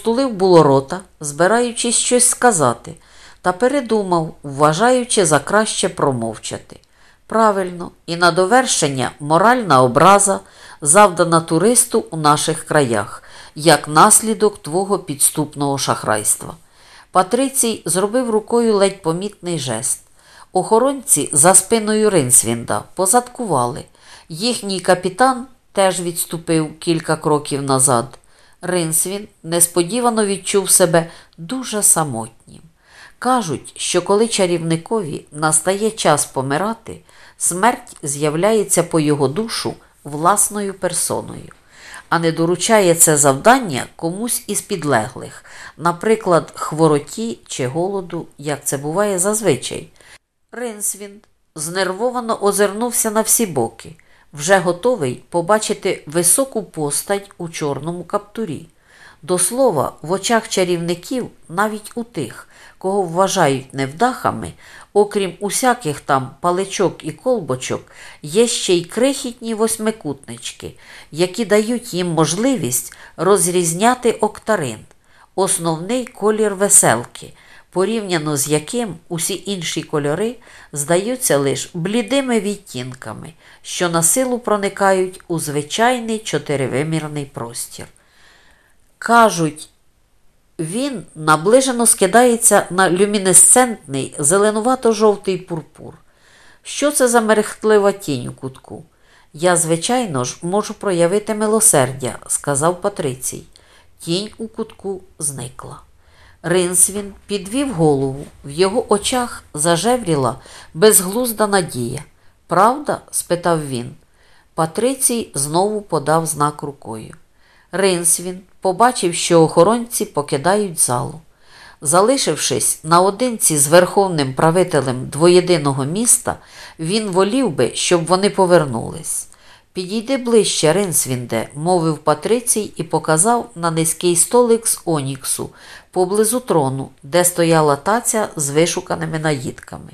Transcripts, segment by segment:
розтулив було рота, збираючись щось сказати, та передумав, вважаючи за краще промовчати. Правильно, і на довершення моральна образа, завдана туристу у наших краях, як наслідок твого підступного шахрайства. Патрицій зробив рукою ледь помітний жест. Охоронці за спиною Ринсвінда позадкували. Їхній капітан теж відступив кілька кроків назад. Ринсвін несподівано відчув себе дуже самотнім. Кажуть, що коли чарівникові настає час помирати, смерть з'являється по його душу власною персоною, а не доручає це завдання комусь із підлеглих, наприклад, хвороті чи голоду, як це буває зазвичай. Ринсвінд знервовано озирнувся на всі боки, вже готовий побачити високу постать у чорному каптурі. До слова, в очах чарівників, навіть у тих, кого вважають невдахами, окрім усяких там паличок і колбочок, є ще й крихітні восьмикутнички, які дають їм можливість розрізняти октарин, основний колір веселки, порівняно з яким усі інші кольори здаються лише блідими відтінками, що на силу проникають у звичайний чотиривимірний простір. Кажуть, він наближено скидається на люмінесцентний зеленувато-жовтий пурпур. Що це за мерехтлива тінь у кутку? Я, звичайно ж, можу проявити милосердя, сказав Патрицій. Тінь у кутку зникла. Ринсвін підвів голову, в його очах зажевріла безглузда надія. Правда? спитав він. Патрицій знову подав знак рукою. Ринсвін побачив, що охоронці покидають залу. Залишившись наодинці з верховним правителем двоєдиного міста, він волів би, щоб вони повернулись. Підійди ближче, Ринсвінде, мовив Патрицій і показав на низький столик з Оніксу поблизу трону, де стояла таця з вишуканими наїдками.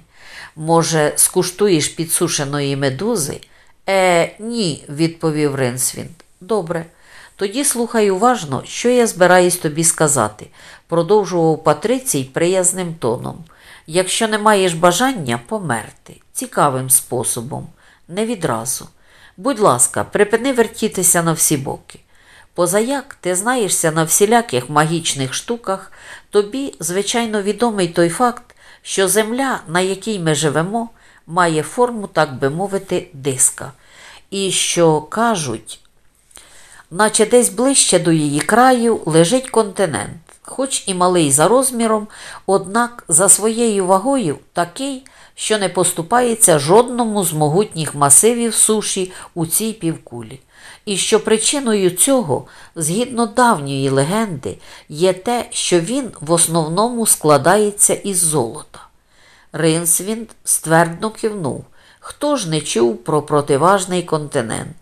Може, скуштуєш підсушеної медузи? Е, ні, відповів Ринсвінд. Добре. Тоді слухай уважно, що я збираюсь тобі сказати, продовжував Патрицій приязним тоном. Якщо не маєш бажання померти, цікавим способом, не відразу. Будь ласка, припини вертітися на всі боки. Позаяк ти знаєшся на всіляких магічних штуках, тобі, звичайно, відомий той факт, що земля, на якій ми живемо, має форму, так би мовити, диска. І що кажуть, наче десь ближче до її краю лежить континент, хоч і малий за розміром, однак за своєю вагою такий, що не поступається жодному з могутніх масивів суші у цій півкулі. І що причиною цього, згідно давньої легенди, є те, що він в основному складається із золота. Ринсвінд ствердно кивнув. Хто ж не чув про противажний континент?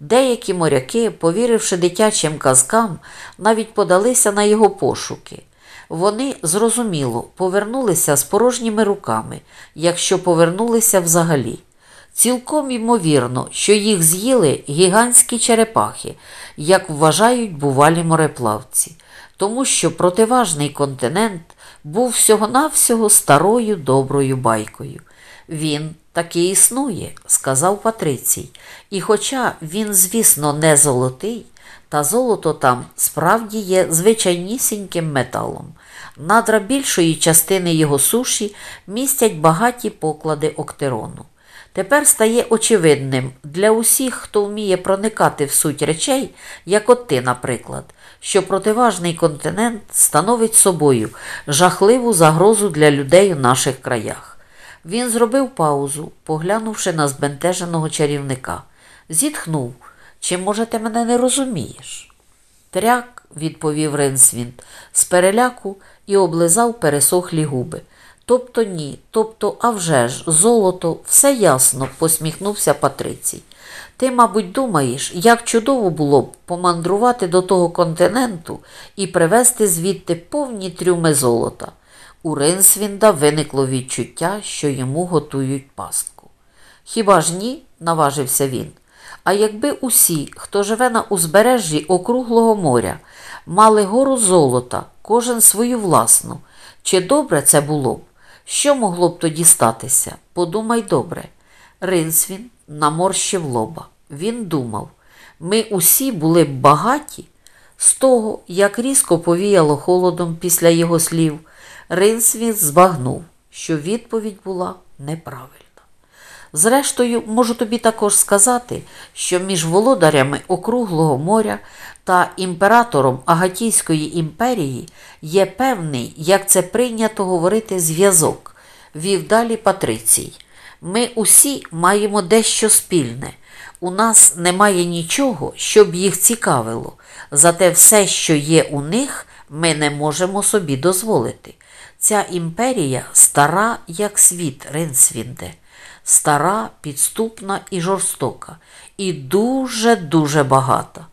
Деякі моряки, повіривши дитячим казкам, навіть подалися на його пошуки. Вони, зрозуміло, повернулися з порожніми руками, якщо повернулися взагалі. Цілком ймовірно, що їх з'їли гігантські черепахи, як вважають бувалі мореплавці, тому що противажний континент був всього-навсього старою доброю байкою. Він таки існує, сказав Патрицій, і хоча він, звісно, не золотий, та золото там справді є звичайнісіньким металом. Надра більшої частини його суші містять багаті поклади октерону. Тепер стає очевидним для усіх, хто вміє проникати в суть речей, як от ти, наприклад, що противажний континент становить собою жахливу загрозу для людей у наших краях. Він зробив паузу, поглянувши на збентеженого чарівника. Зітхнув. Чи, може, ти мене не розумієш? Тряк, відповів Ренсвінд, з переляку і облизав пересохлі губи. Тобто ні, тобто, а вже ж, золото, все ясно, посміхнувся Патрицій. Ти, мабуть, думаєш, як чудово було б помандрувати до того континенту і привезти звідти повні трюми золота. У Ринсвінда виникло відчуття, що йому готують пастку. Хіба ж ні? наважився він. А якби усі, хто живе на узбережжі округлого моря, мали гору золота, кожен свою власну. Чи добре це було б? Що могло б тоді статися? Подумай добре. Ринсвін наморщив лоба. Він думав, ми усі були б багаті. З того, як різко повіяло холодом після його слів, Ринсвін збагнув, що відповідь була неправильна. Зрештою, можу тобі також сказати, що між володарями Округлого моря та імператором Агатійської імперії є певний, як це прийнято говорити, зв'язок, вів далі Патрицій. Ми усі маємо дещо спільне. У нас немає нічого, щоб їх цікавило, зате все, що є у них, ми не можемо собі дозволити. Ця імперія стара, як світ Ринсвінде, стара, підступна і жорстока, і дуже-дуже багата.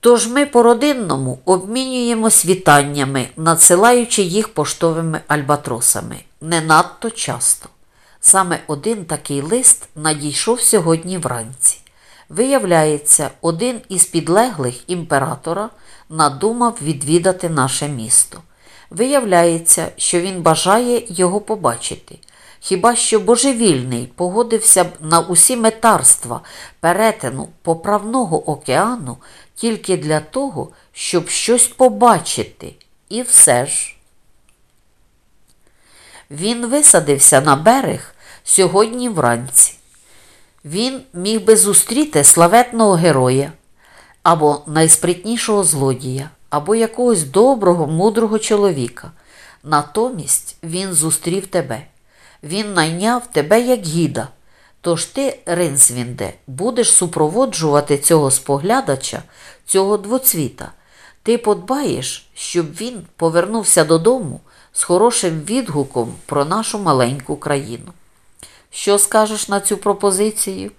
Тож ми по-родинному обмінюємось вітаннями, надсилаючи їх поштовими альбатросами не надто часто. Саме один такий лист надійшов сьогодні вранці. Виявляється, один із підлеглих імператора надумав відвідати наше місто. Виявляється, що він бажає його побачити. Хіба що божевільний погодився б на усі метарства перетину поправного океану тільки для того, щоб щось побачити. І все ж. Він висадився на берег сьогодні вранці. Він міг би зустріти славетного героя або найспритнішого злодія, або якогось доброго, мудрого чоловіка. Натомість він зустрів тебе. Він найняв тебе як гіда. Тож ти, Ринсвінде, будеш супроводжувати цього споглядача, цього двоцвіта. Ти подбаєш, щоб він повернувся додому з хорошим відгуком про нашу маленьку країну. Що скажеш на цю пропозицію?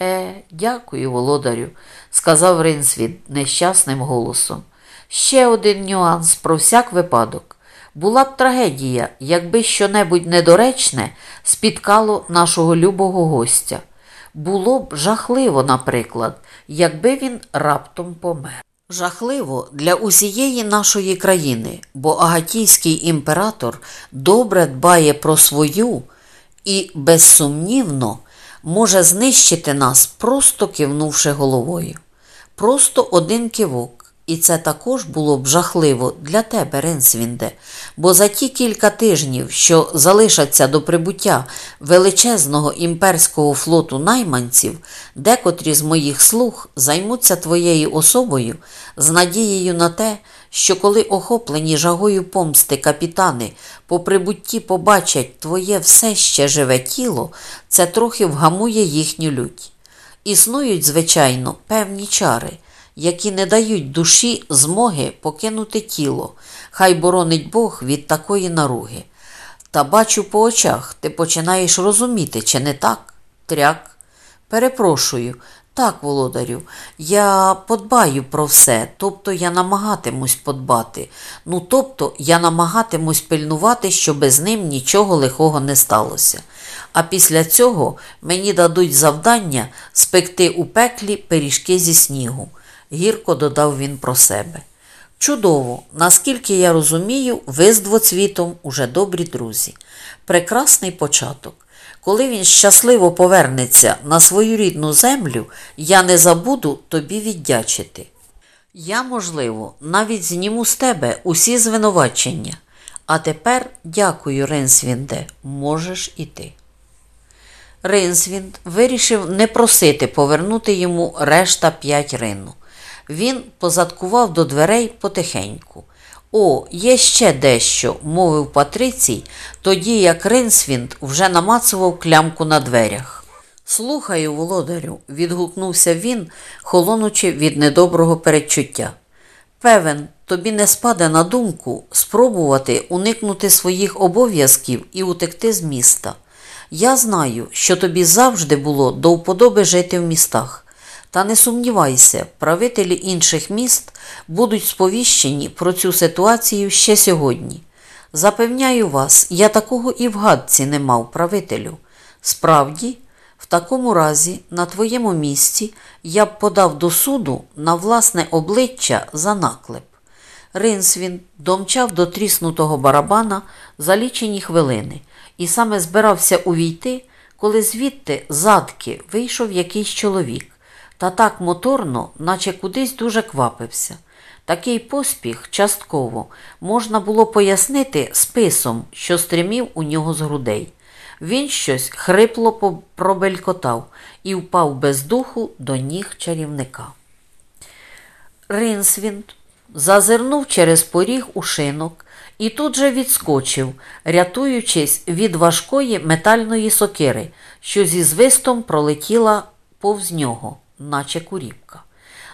Е, дякую, володарю, сказав Ринсвід нещасним голосом. Ще один нюанс про всяк випадок. Була б трагедія, якби щонебудь недоречне спіткало нашого любого гостя. Було б жахливо, наприклад, якби він раптом помер. Жахливо для усієї нашої країни, бо агатійський імператор добре дбає про свою і, безсумнівно, може знищити нас, просто кивнувши головою. Просто один кивок. І це також було б жахливо для тебе, Ренсвінде, бо за ті кілька тижнів, що залишаться до прибуття величезного імперського флоту найманців, декотрі з моїх слуг займуться твоєю особою з надією на те, що коли охоплені жагою помсти капітани по прибутті побачать твоє все ще живе тіло, це трохи вгамує їхню лють. Існують, звичайно, певні чари які не дають душі змоги покинути тіло, хай боронить Бог від такої наруги. Та бачу по очах, ти починаєш розуміти, чи не так? Тряк. Перепрошую, так, володарю, я подбаю про все, тобто я намагатимусь подбати. Ну, тобто я намагатимусь пильнувати, щоб з ним нічого лихого не сталося. А після цього мені дадуть завдання спекти у пеклі пиріжки зі снігу гірко додав він про себе. Чудово, наскільки я розумію, ви з двоцвітом уже добрі друзі. Прекрасний початок. Коли він щасливо повернеться на свою рідну землю, я не забуду тобі віддячити. Я, можливо, навіть зніму з тебе усі звинувачення. А тепер дякую, Ренсвінде, можеш іти. Ринсвінд вирішив не просити повернути йому решта п'ять рину. Він позадкував до дверей потихеньку. О, є ще дещо, мовив Патрицій, тоді як Ринсвінд вже намацував клямку на дверях. Слухаю, володарю, відгукнувся він, холонучи від недоброго передчуття. Певен, тобі не спаде на думку спробувати уникнути своїх обов'язків і утекти з міста. Я знаю, що тобі завжди було до вподоби жити в містах. Та не сумнівайся, правителі інших міст будуть сповіщені про цю ситуацію ще сьогодні. Запевняю вас, я такого і в гадці не мав правителю. Справді, в такому разі, на твоєму місці, я б подав до суду на власне обличчя за наклеп. Ринсвін домчав до тріснутого барабана за лічені хвилини і саме збирався увійти, коли звідти задки вийшов якийсь чоловік, та так моторно, наче кудись дуже квапився. Такий поспіх частково можна було пояснити списом, що стримів у нього з грудей. Він щось хрипло пробелькотав і впав без духу до ніг чарівника. Ринсвінд зазирнув через поріг у шинок і тут же відскочив, рятуючись від важкої метальної сокири, що зі звистом пролетіла повз нього, наче куріпка.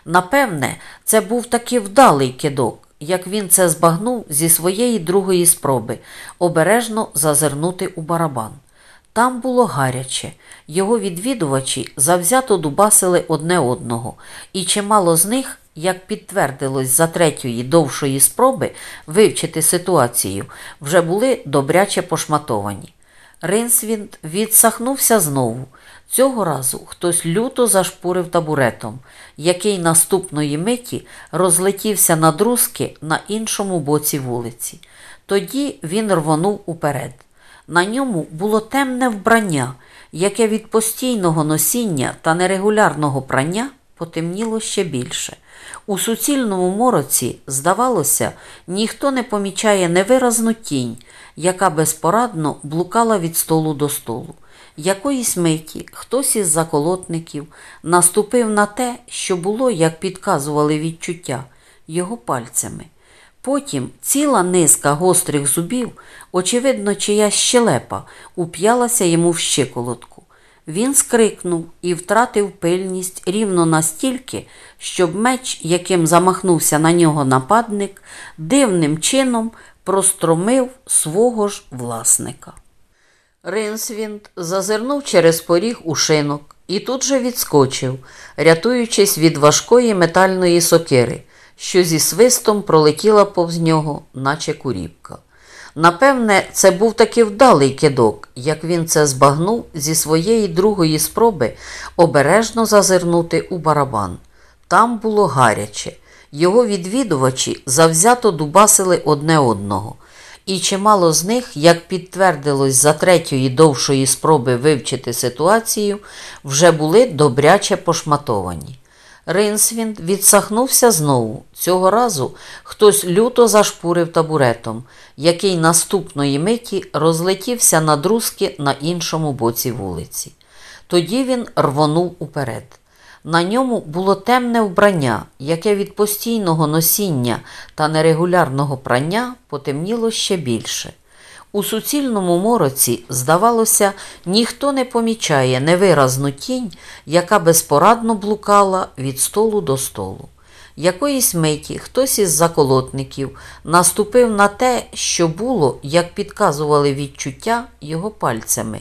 Напевне, це був таки вдалий кидок, як він це збагнув зі своєї другої спроби обережно зазирнути у барабан. Там було гаряче, його відвідувачі завзято дубасили одне одного, і чимало з них, як підтвердилось за третьої довшої спроби вивчити ситуацію, вже були добряче пошматовані. Ринсвінд відсахнувся знову. Цього разу хтось люто зашпурив табуретом, який наступної миті розлетівся на друзки на іншому боці вулиці. Тоді він рвонув уперед. На ньому було темне вбрання, яке від постійного носіння та нерегулярного прання потемніло ще більше. У суцільному мороці, здавалося, ніхто не помічає невиразну тінь, яка безпорадно блукала від столу до столу. Якоїсь миті хтось із заколотників наступив на те, що було, як підказували відчуття, його пальцями. Потім ціла низка гострих зубів, очевидно, чиясь щелепа, уп'ялася йому в щиколотку. Він скрикнув і втратив пильність рівно настільки, щоб меч, яким замахнувся на нього нападник, дивним чином простромив свого ж власника. Ринсвінд зазирнув через поріг у шинок і тут же відскочив, рятуючись від важкої метальної сокири, що зі свистом пролетіла повз нього, наче куріпка. Напевне, це був таки вдалий кидок, як він це збагнув зі своєї другої спроби обережно зазирнути у барабан. Там було гаряче. Його відвідувачі завзято дубасили одне одного, і чимало з них, як підтвердилось за третьої довшої спроби вивчити ситуацію, вже були добряче пошматовані. Ринсвінд відсахнувся знову. Цього разу хтось люто зашпурив табуретом, який наступної миті розлетівся на друзки на іншому боці вулиці. Тоді він рвонув уперед. На ньому було темне вбрання, яке від постійного носіння та нерегулярного прання потемніло ще більше. У суцільному мороці, здавалося, ніхто не помічає невиразну тінь, яка безпорадно блукала від столу до столу. Якоїсь миті хтось із заколотників наступив на те, що було, як підказували відчуття його пальцями.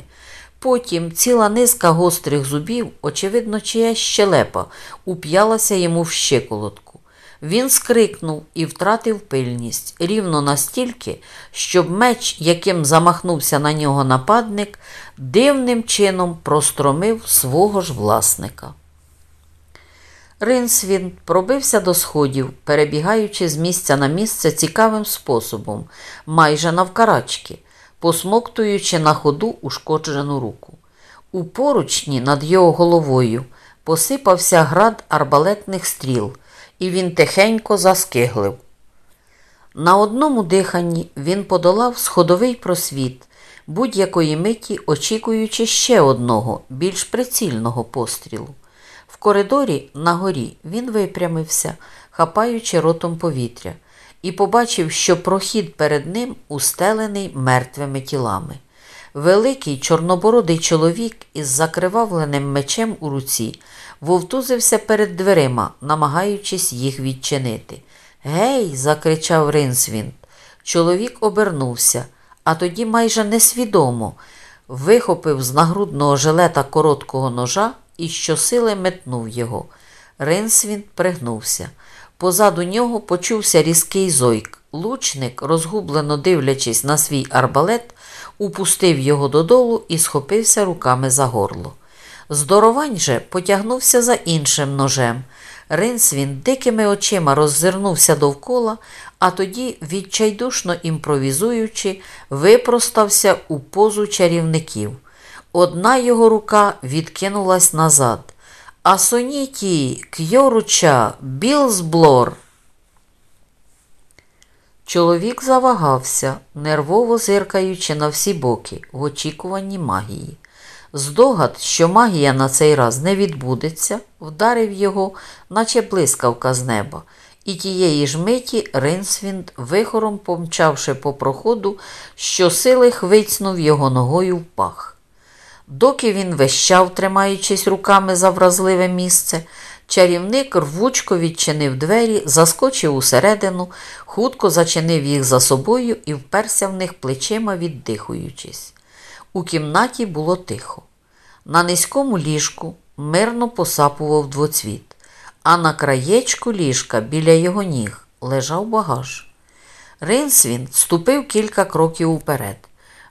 Потім ціла низка гострих зубів, очевидно, чиясь щелепа, уп'ялася йому в щиколотку. Він скрикнув і втратив пильність рівно настільки, щоб меч, яким замахнувся на нього нападник, дивним чином простромив свого ж власника. Ринсвін пробився до сходів, перебігаючи з місця на місце цікавим способом, майже навкарачки, посмоктуючи на ходу ушкоджену руку. У поручні над його головою посипався град арбалетних стріл, і він тихенько заскиглив. На одному диханні він подолав сходовий просвіт, будь-якої миті очікуючи ще одного, більш прицільного пострілу. В коридорі на горі він випрямився, хапаючи ротом повітря, і побачив, що прохід перед ним устелений мертвими тілами. Великий чорнобородий чоловік із закривавленим мечем у руці вовтузився перед дверима, намагаючись їх відчинити. Гей, закричав Ринсвінд. Чоловік обернувся, а тоді майже несвідомо вихопив з нагрудного жилета короткого ножа і щосили метнув його. Ринсвінд пригнувся. Позаду нього почувся різкий зойк. Лучник, розгублено дивлячись на свій арбалет, упустив його додолу і схопився руками за горло. Здоровань же потягнувся за іншим ножем. Ринсвін дикими очима роззирнувся довкола, а тоді, відчайдушно імпровізуючи, випростався у позу чарівників. Одна його рука відкинулась назад. Асоніті, кьоруча, білзблор. Чоловік завагався, нервово зиркаючи на всі боки в очікуванні магії. Здогад, що магія на цей раз не відбудеться, вдарив його, наче блискавка з неба, і тієї ж миті Ринсвінд, вихором помчавши по проходу, щосили хвицнув його ногою в пах. Доки він вещав, тримаючись руками за вразливе місце, чарівник рвучко відчинив двері, заскочив усередину, хутко зачинив їх за собою і вперся в них плечима, віддихуючись. У кімнаті було тихо. На низькому ліжку мирно посапував двоцвіт, а на краєчку ліжка біля його ніг лежав багаж. Ринсвін ступив кілька кроків уперед.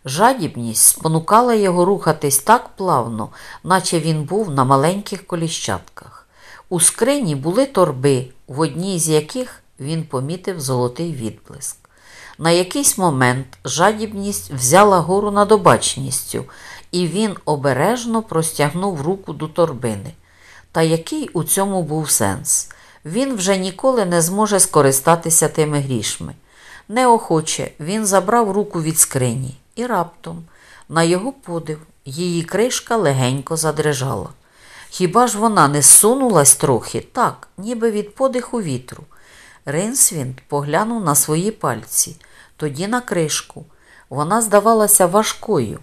Жадібність спонукала його рухатись так плавно, наче він був на маленьких коліщатках. У скрині були торби, в одній з яких він помітив золотий відблиск. На якийсь момент жадібність взяла гору над обачністю, і він обережно простягнув руку до торбини. Та який у цьому був сенс? Він вже ніколи не зможе скористатися тими грішми. Неохоче він забрав руку від скрині, і раптом, на його подив, її кришка легенько задрижала. Хіба ж вона не сунулась трохи, так, ніби від подиху вітру. Ринсвінд поглянув на свої пальці, тоді на кришку. Вона здавалася важкою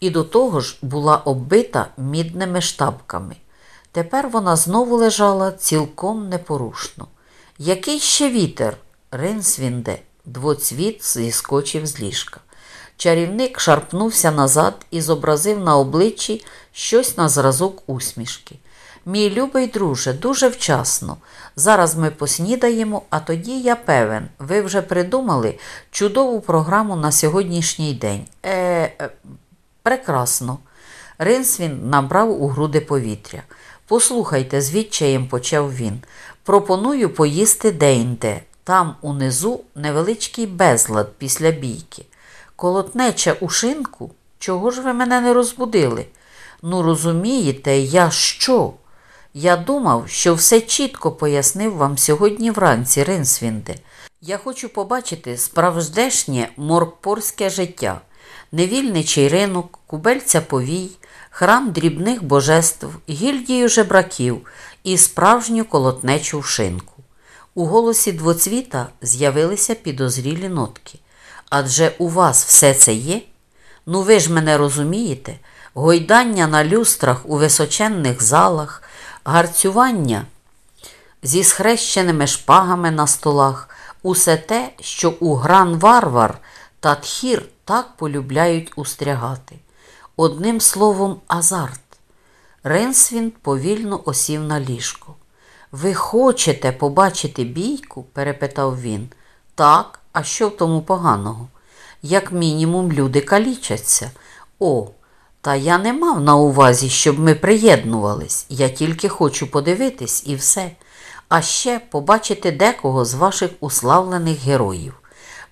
і до того ж була оббита мідними штабками. Тепер вона знову лежала цілком непорушно. Який ще вітер? Ринсвінде, двоцвіт зіскочив з ліжка. Чарівник шарпнувся назад і зобразив на обличчі щось на зразок усмішки. Мій любий друже, дуже вчасно. Зараз ми поснідаємо, а тоді я певен, ви вже придумали чудову програму на сьогоднішній день. Е, е прекрасно. Ринсвін набрав у груди повітря. Послухайте, з відчаєм почав він. Пропоную поїсти деінде. Там унизу невеличкий безлад після бійки. Колотнеча у шинку? Чого ж ви мене не розбудили? Ну, розумієте, я що? Я думав, що все чітко пояснив вам сьогодні вранці, Ринсвінде. Я хочу побачити справждешнє морпорське життя, невільничий ринок, кубельця повій, храм дрібних божеств, гільдію жебраків і справжню колотнечу шинку. У голосі двоцвіта з'явилися підозрілі нотки. Адже у вас все це є? Ну ви ж мене розумієте, гойдання на люстрах у височенних залах, гарцювання зі схрещеними шпагами на столах, усе те, що у гран варвар та тхір так полюбляють устрягати. Одним словом, азарт. Ренсвін повільно осів на ліжко. Ви хочете побачити бійку? перепитав він. Так, а що в тому поганого? Як мінімум, люди калічаться. О, та я не мав на увазі, щоб ми приєднувались. Я тільки хочу подивитись і все. А ще побачити декого з ваших уславлених героїв.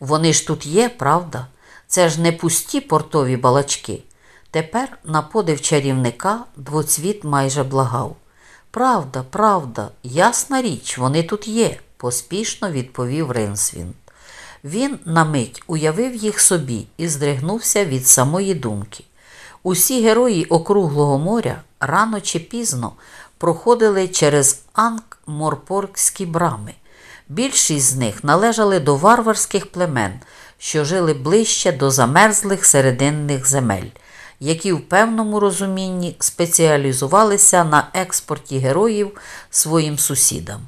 Вони ж тут є, правда? Це ж не пусті портові балачки. Тепер, на подив чарівника, двоцвіт майже благав. Правда, правда, ясна річ, вони тут є, поспішно відповів Ринсвін. Він на мить уявив їх собі і здригнувся від самої думки. Усі герої округлого моря рано чи пізно проходили через Анк-Морпоркські брами. Більшість з них належали до варварських племен, що жили ближче до замерзлих серединних земель, які в певному розумінні спеціалізувалися на експорті героїв своїм сусідам.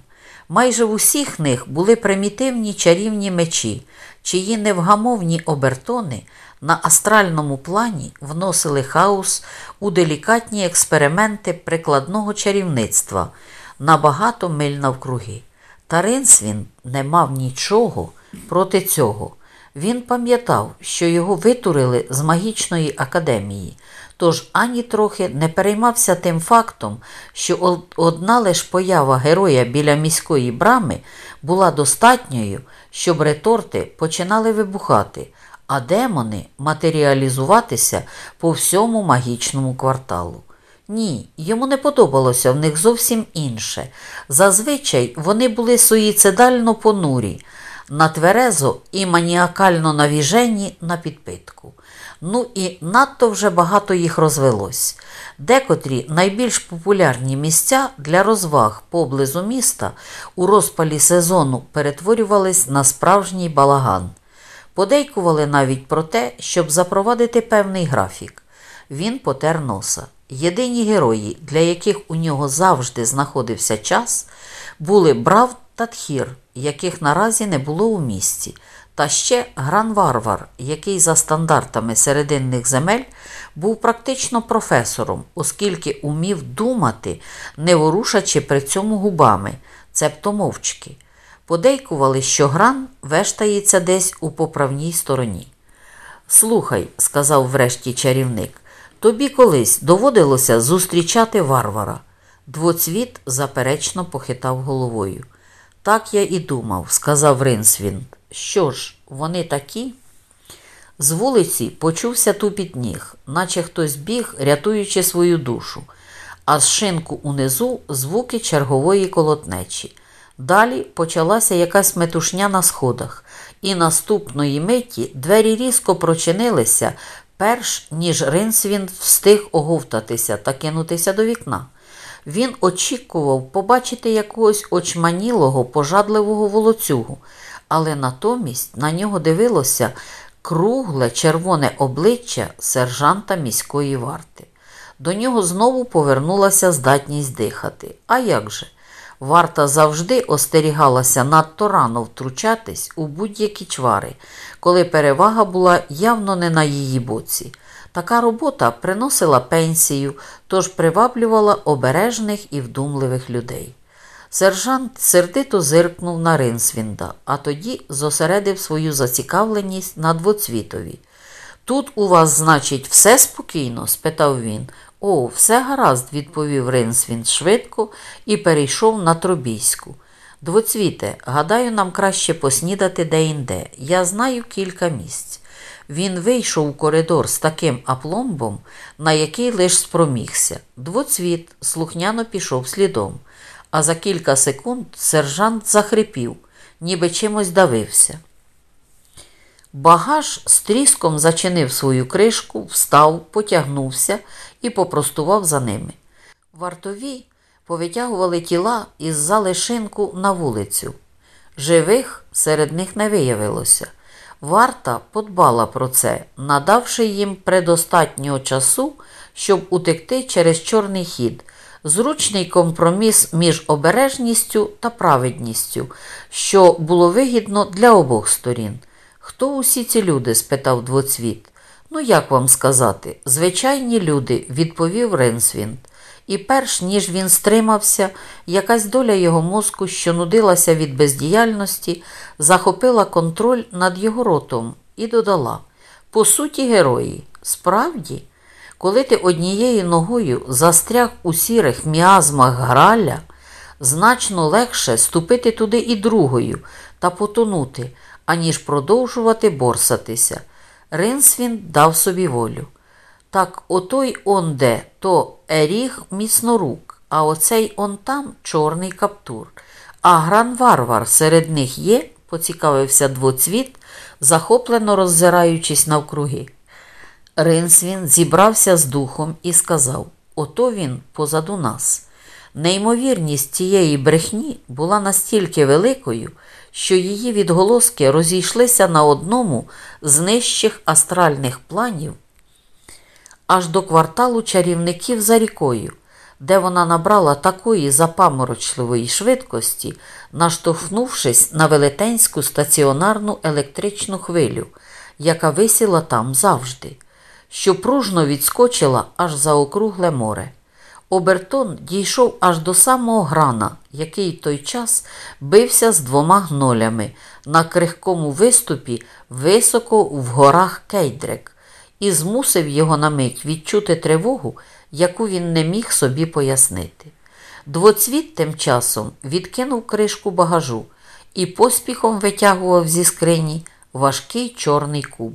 Майже в усіх них були примітивні чарівні мечі, чиї невгамовні обертони на астральному плані вносили хаос у делікатні експерименти прикладного чарівництва на багато миль навкруги. Та Ринсвін не мав нічого проти цього. Він пам'ятав, що його витурили з магічної академії, тож ані трохи не переймався тим фактом, що одна лиш поява героя біля міської брами була достатньою, щоб реторти починали вибухати, а демони матеріалізуватися по всьому магічному кварталу. Ні, йому не подобалося в них зовсім інше. Зазвичай вони були суїцидально понурі, на тверезо і маніакально навіжені на підпитку. Ну і надто вже багато їх розвелось. Декотрі найбільш популярні місця для розваг поблизу міста у розпалі сезону перетворювались на справжній балаган. Подейкували навіть про те, щоб запровадити певний графік. Він потер носа. Єдині герої, для яких у нього завжди знаходився час, були Брав та Тхір, яких наразі не було у місті, та ще Гран-Варвар, який за стандартами серединних земель був практично професором, оскільки умів думати, не ворушачи при цьому губами, цебто мовчки. Подейкували, що гран вештається десь у поправній стороні. Слухай, сказав врешті чарівник, тобі колись доводилося зустрічати варвара. Двоцвіт заперечно похитав головою. Так я і думав, сказав Ринсвінд. Що ж, вони такі? З вулиці почувся тупіт ніг, наче хтось біг, рятуючи свою душу, а з шинку унизу звуки чергової колотнечі. Далі почалася якась метушня на сходах, і наступної миті двері різко прочинилися, перш ніж Ринсвін встиг оговтатися та кинутися до вікна. Він очікував побачити якогось очманілого, пожадливого волоцюгу, але натомість на нього дивилося кругле червоне обличчя сержанта міської варти. До нього знову повернулася здатність дихати. А як же? Варта завжди остерігалася надто рано втручатись у будь-які чвари, коли перевага була явно не на її боці. Така робота приносила пенсію, тож приваблювала обережних і вдумливих людей. Сержант сердито зиркнув на Ринсвінда, а тоді зосередив свою зацікавленість на двоцвітові. Тут у вас, значить, все спокійно? спитав він. О, все гаразд, відповів Ринсвінд швидко і перейшов на Тробійську. Двоцвіте, гадаю, нам краще поснідати де-інде. Я знаю кілька місць. Він вийшов у коридор з таким апломбом, на який лиш спромігся. Двоцвіт слухняно пішов слідом, а за кілька секунд сержант захрипів, ніби чимось давився. Багаж з тріском зачинив свою кришку, встав, потягнувся і попростував за ними. Вартові повитягували тіла із зали шинку на вулицю. Живих серед них не виявилося. Варта подбала про це, надавши їм предостатнього часу, щоб утекти через чорний хід, зручний компроміс між обережністю та праведністю, що було вигідно для обох сторін. Хто усі ці люди? спитав двоцвіт. Ну, як вам сказати, звичайні люди, відповів Ренсвінд. І перш ніж він стримався, якась доля його мозку, що нудилася від бездіяльності, захопила контроль над його ротом і додала: По суті, герої, справді, коли ти однією ногою застряг у сірих міазмах граля, значно легше ступити туди і другою та потонути, аніж продовжувати борсатися. Ринсвін дав собі волю. Так отой он де, то еріг міцнорук, а оцей он там чорний каптур. А гран-варвар серед них є, поцікавився двоцвіт, захоплено роззираючись навкруги. Ринсвін зібрався з духом і сказав Ото він позаду нас. Неймовірність цієї брехні була настільки великою, що її відголоски розійшлися на одному з нижчих астральних планів аж до кварталу чарівників за рікою, де вона набрала такої запаморочливої швидкості, наштовхнувшись на велетенську стаціонарну електричну хвилю, яка висіла там завжди, що пружно відскочила аж за округле море. Обертон дійшов аж до самого грана, який той час бився з двома гнолями на крихкому виступі високо в горах Кейдрек, і змусив його на мить відчути тривогу, яку він не міг собі пояснити. Двоцвіт тим часом відкинув кришку багажу і поспіхом витягував зі скрині важкий чорний куб.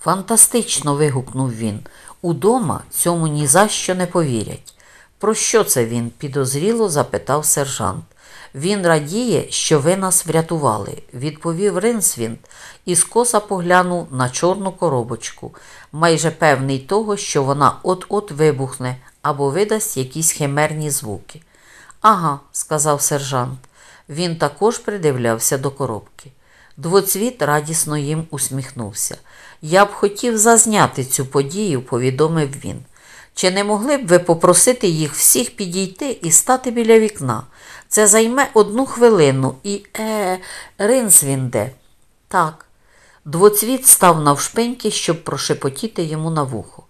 Фантастично. вигукнув він. Удома цьому ні за що не повірять. Про що це він? підозріло запитав сержант. Він радіє, що ви нас врятували, відповів Ринсвінд і скоса поглянув на чорну коробочку, майже певний того, що вона от-от вибухне або видасть якісь химерні звуки. Ага, сказав сержант. Він також придивлявся до коробки. Двоцвіт радісно їм усміхнувся. Я б хотів зазняти цю подію, повідомив він. Чи не могли б ви попросити їх всіх підійти і стати біля вікна? Це займе одну хвилину і е, Ринсвінде. Так. Двоцвіт став навшпиньки, щоб прошепотіти йому на вухо.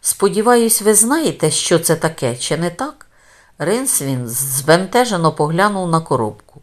Сподіваюсь, ви знаєте, що це таке, чи не так? Ринсвін збентежено поглянув на коробку.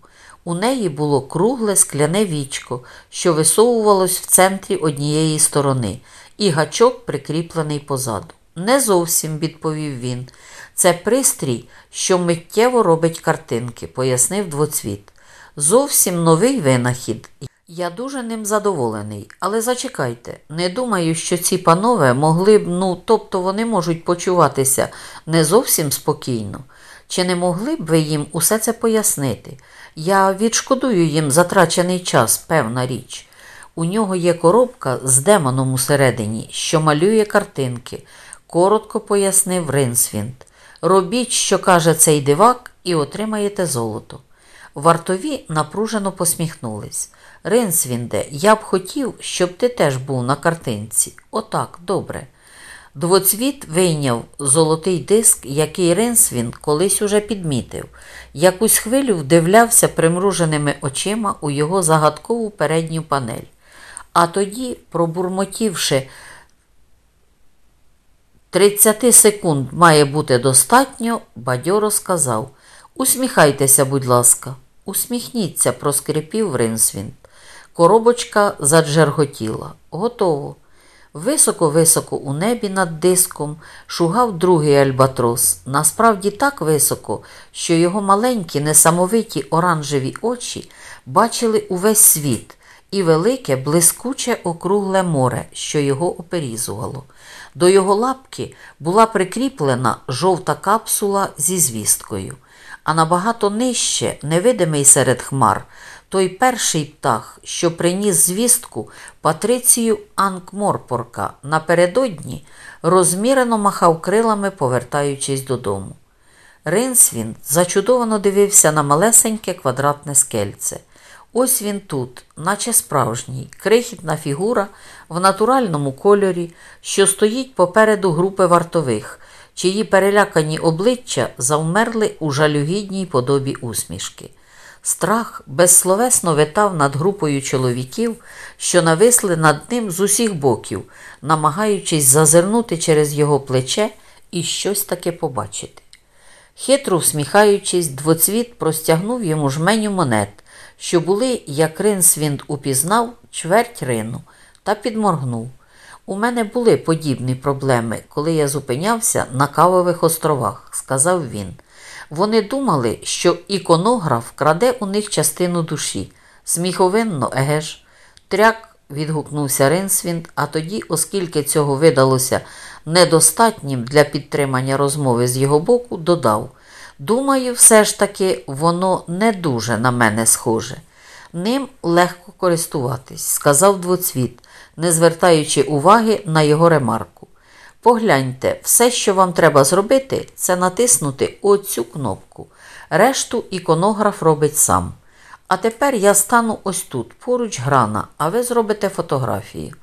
У неї було кругле скляне вічко, що висовувалось в центрі однієї сторони, і гачок прикріплений позаду. Не зовсім, відповів він. Це пристрій, що миттєво робить картинки, пояснив двоцвіт. Зовсім новий винахід. Я дуже ним задоволений, але зачекайте, не думаю, що ці панове могли б, ну, тобто вони можуть почуватися не зовсім спокійно. Чи не могли б ви їм усе це пояснити? Я відшкодую їм затрачений час, певна річ. У нього є коробка з демоном усередині, що малює картинки, коротко пояснив Ринсвінд. Робіть, що каже цей дивак, і отримаєте золото. Вартові напружено посміхнулись. Ринсвінде, я б хотів, щоб ти теж був на картинці. Отак, добре. Двоцвіт вийняв золотий диск, який Ринсвін колись уже підмітив. Якусь хвилю вдивлявся примруженими очима у його загадкову передню панель. А тоді, пробурмотівши, 30 секунд має бути достатньо, бадьоро сказав Усміхайтеся, будь ласка, усміхніться, проскрипів Ринсвін. Коробочка заджерготіла. Готово. Високо-високо у небі над диском шугав другий альбатрос, насправді так високо, що його маленькі, несамовиті оранжеві очі бачили увесь світ і велике, блискуче округле море, що його оперізувало. До його лапки була прикріплена жовта капсула зі звісткою, а набагато нижче, невидимий серед хмар, той перший птах, що приніс звістку Патрицію Анкморпорка напередодні розмірено махав крилами, повертаючись додому. Ринсвін зачудовано дивився на малесеньке квадратне скельце. Ось він тут, наче справжній, крихітна фігура в натуральному кольорі, що стоїть попереду групи вартових, чиї перелякані обличчя завмерли у жалюгідній подобі усмішки. Страх безсловесно витав над групою чоловіків, що нависли над ним з усіх боків, намагаючись зазирнути через його плече і щось таке побачити. Хитро всміхаючись, двоцвіт простягнув йому жменю монет, що були, як Ринсвінд упізнав, чверть рину, та підморгнув. У мене були подібні проблеми, коли я зупинявся на Кавових островах, сказав він. Вони думали, що іконограф краде у них частину душі. Сміховинно, еге ж. Тряк, відгукнувся Ринсвінд, а тоді, оскільки цього видалося недостатнім для підтримання розмови з його боку, додав Думаю, все ж таки воно не дуже на мене схоже. Ним легко користуватись, сказав двоцвіт, не звертаючи уваги на його ремарку. Погляньте, все, що вам треба зробити, це натиснути оцю кнопку. Решту іконограф робить сам. А тепер я стану ось тут, поруч грана, а ви зробите фотографію.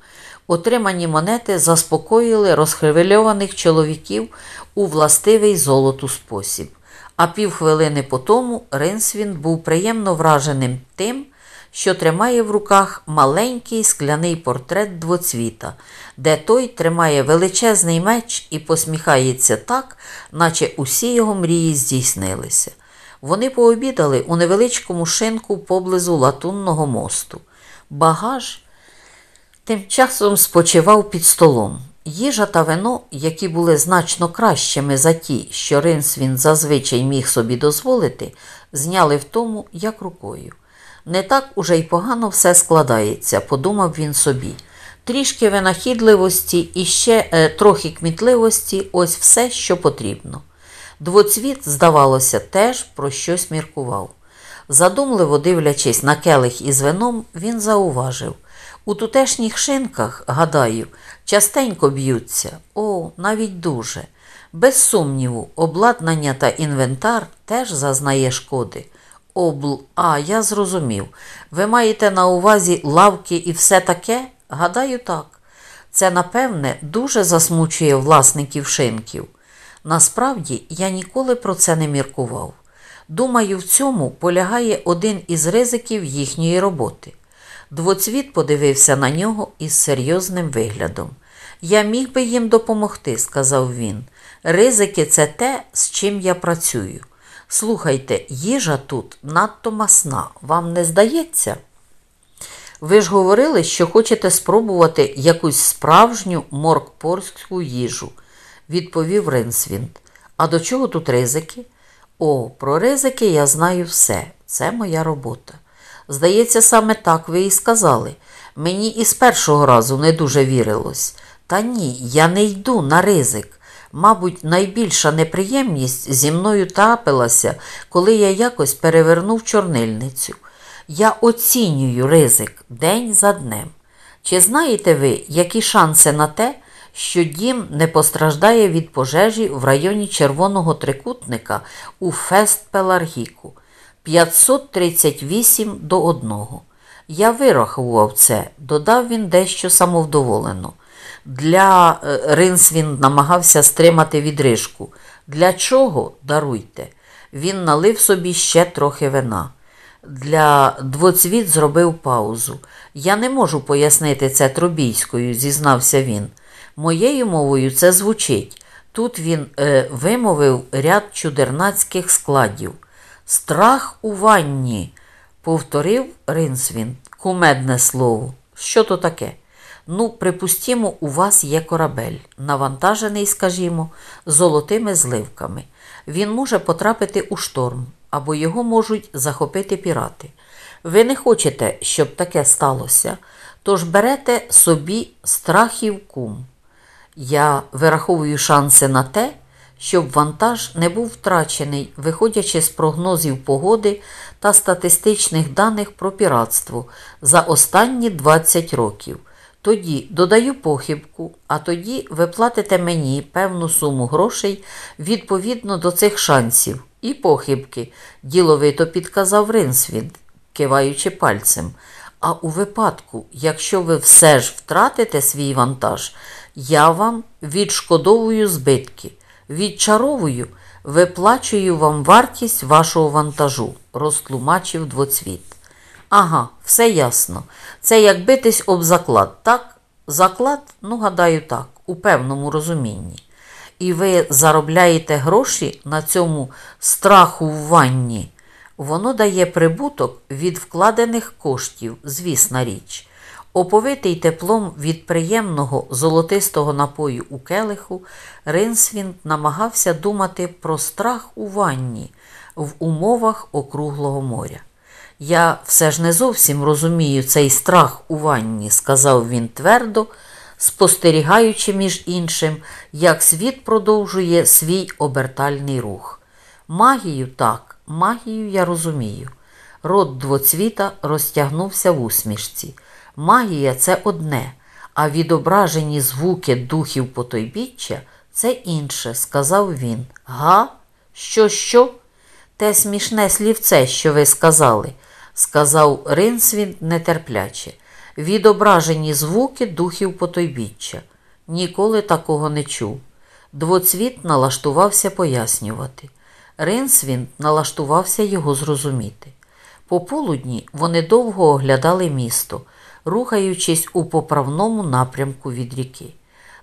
Отримані монети заспокоїли розхвильованих чоловіків у властивий золоту спосіб. А півхвилини по тому Ринсвін був приємно враженим тим, що тримає в руках маленький скляний портрет двоцвіта, де той тримає величезний меч і посміхається так, наче усі його мрії здійснилися. Вони пообідали у невеличкому шинку поблизу латунного мосту. Багаж тим часом спочивав під столом. Їжа та вино, які були значно кращими за ті, що Ринсвін зазвичай міг собі дозволити, зняли в тому, як рукою. Не так уже й погано все складається, подумав він собі. Трішки винахідливості і ще е, трохи кмітливості ось все, що потрібно. Двоцвіт, здавалося, теж про щось міркував. Задумливо дивлячись на келих із вином, він зауважив. У тутешніх шинках, гадаю, частенько б'ються, о, навіть дуже. Без сумніву, обладнання та інвентар теж зазнає шкоди. Обл, а, я зрозумів. Ви маєте на увазі лавки і все таке? Гадаю, так. Це, напевне, дуже засмучує власників шинків. Насправді, я ніколи про це не міркував. Думаю, в цьому полягає один із ризиків їхньої роботи. Двоцвіт подивився на нього із серйозним виглядом. Я міг би їм допомогти, сказав він. Ризики це те, з чим я працюю. Слухайте, їжа тут надто масна, вам не здається? Ви ж говорили, що хочете спробувати якусь справжню моркпорську їжу, відповів Ринсвінд. А до чого тут ризики? О, про ризики я знаю все. Це моя робота. Здається, саме так ви і сказали. Мені і з першого разу не дуже вірилось. Та ні, я не йду на ризик. Мабуть, найбільша неприємність зі мною трапилася, коли я якось перевернув чорнильницю. Я оцінюю ризик день за днем. Чи знаєте ви, які шанси на те, що дім не постраждає від пожежі в районі Червоного трикутника у Фест Пеларгіку? 538 до 1. Я вирахував це, додав він дещо самовдоволено. Для е, Ринс він намагався стримати відрижку. Для чого даруйте? Він налив собі ще трохи вина. Для двоцвіт зробив паузу. Я не можу пояснити це трубійською, зізнався він. Моєю мовою це звучить. Тут він е, вимовив ряд чудернацьких складів. Страх у ванні, повторив Ринсвін. Кумедне слово. Що то таке? Ну, припустімо, у вас є корабель, навантажений, скажімо, золотими зливками. Він може потрапити у шторм, або його можуть захопити пірати. Ви не хочете, щоб таке сталося, тож берете собі страхів кум. Я вираховую шанси на те, щоб вантаж не був втрачений, виходячи з прогнозів погоди та статистичних даних про піратство за останні 20 років. Тоді додаю похибку, а тоді ви платите мені певну суму грошей відповідно до цих шансів і похибки, діловито підказав Ринсвінд, киваючи пальцем. А у випадку, якщо ви все ж втратите свій вантаж, я вам відшкодовую збитки, відчаровую, виплачую вам вартість вашого вантажу, розтлумачив двоцвіт. Ага, все ясно. Це як битись об заклад, так? Заклад, ну, гадаю, так, у певному розумінні. І ви заробляєте гроші на цьому страху в ванні. Воно дає прибуток від вкладених коштів, звісна річ. Оповитий теплом від приємного золотистого напою у келиху, Ринсвінд намагався думати про страх у ванні в умовах округлого моря. Я все ж не зовсім розумію цей страх у ванні, сказав він твердо, спостерігаючи між іншим, як світ продовжує свій обертальний рух. Магію так, магію я розумію. Рот двоцвіта розтягнувся в усмішці. Магія це одне, а відображені звуки духів потойбіччя це інше, сказав він. Га? Що, що? Те смішне слівце, що ви сказали, сказав Ринсвін нетерпляче. Відображені звуки духів потойбіччя. Ніколи такого не чув. Двоцвіт налаштувався пояснювати. Ринсвін налаштувався його зрозуміти. Пополудні вони довго оглядали місто, рухаючись у поправному напрямку від ріки.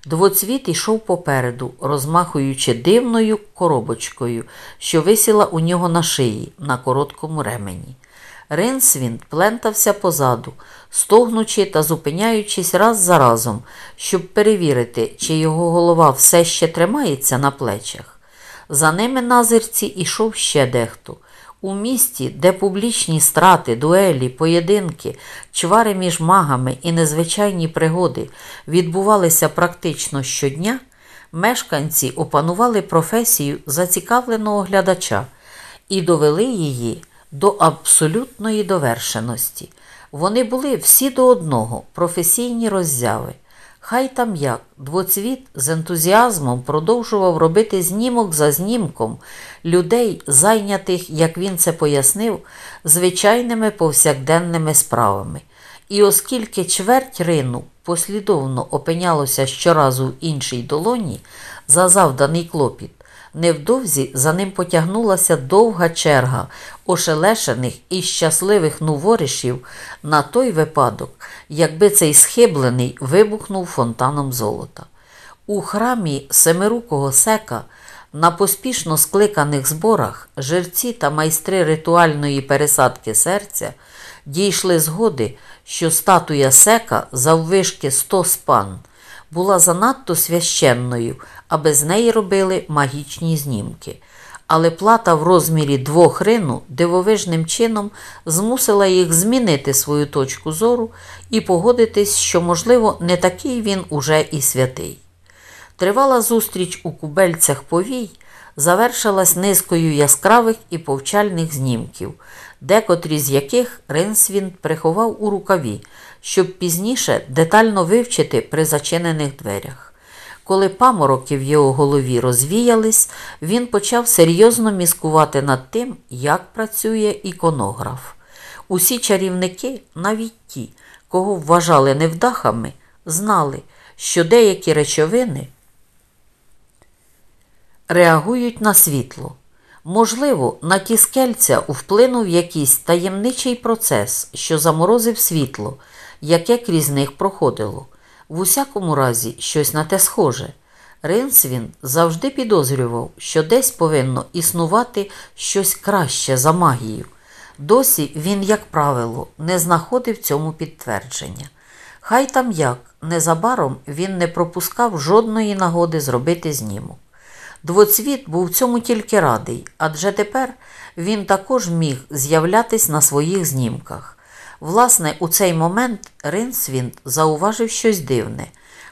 Двоцвіт йшов попереду, розмахуючи дивною коробочкою, що висіла у нього на шиї на короткому ремені. Ринсвінд плентався позаду, стогнучи та зупиняючись раз за разом, щоб перевірити, чи його голова все ще тримається на плечах. За ними на зерці ішов ще дехто. У місті, де публічні страти, дуелі, поєдинки, чвари між магами і незвичайні пригоди відбувалися практично щодня, мешканці опанували професію зацікавленого глядача і довели її до абсолютної довершеності. Вони були всі до одного професійні роззяви. Хай там як, двоцвіт з ентузіазмом продовжував робити знімок за знімком людей, зайнятих, як він це пояснив, звичайними повсякденними справами. І оскільки чверть рину послідовно опинялося щоразу в іншій долоні за завданий клопіт, невдовзі за ним потягнулася довга черга ошелешених і щасливих нуворишів на той випадок, якби цей схиблений вибухнув фонтаном золота. У храмі семирукого сека на поспішно скликаних зборах жерці та майстри ритуальної пересадки серця дійшли згоди, що статуя сека заввишки 100 спан була занадто священною, аби з неї робили магічні знімки. Але плата в розмірі двох рину дивовижним чином змусила їх змінити свою точку зору і погодитись, що, можливо, не такий він уже і святий. Тривала зустріч у кубельцях повій завершилась низкою яскравих і повчальних знімків, декотрі з яких Ринсвін приховав у рукаві, щоб пізніше детально вивчити при зачинених дверях. Коли памороки в його голові розвіялись, він почав серйозно міскувати над тим, як працює іконограф. Усі чарівники, навіть ті, кого вважали невдахами, знали, що деякі речовини реагують на світло. Можливо, на ті скельця вплинув якийсь таємничий процес, що заморозив світло, яке крізь них проходило. В усякому разі, щось на те схоже. Ринсвін завжди підозрював, що десь повинно існувати щось краще за магію. Досі він, як правило, не знаходив цьому підтвердження. Хай там як, незабаром він не пропускав жодної нагоди зробити знімок. Двоцвіт був цьому тільки радий, адже тепер він також міг з'являтись на своїх знімках. Власне, у цей момент Ринсвінд зауважив щось дивне.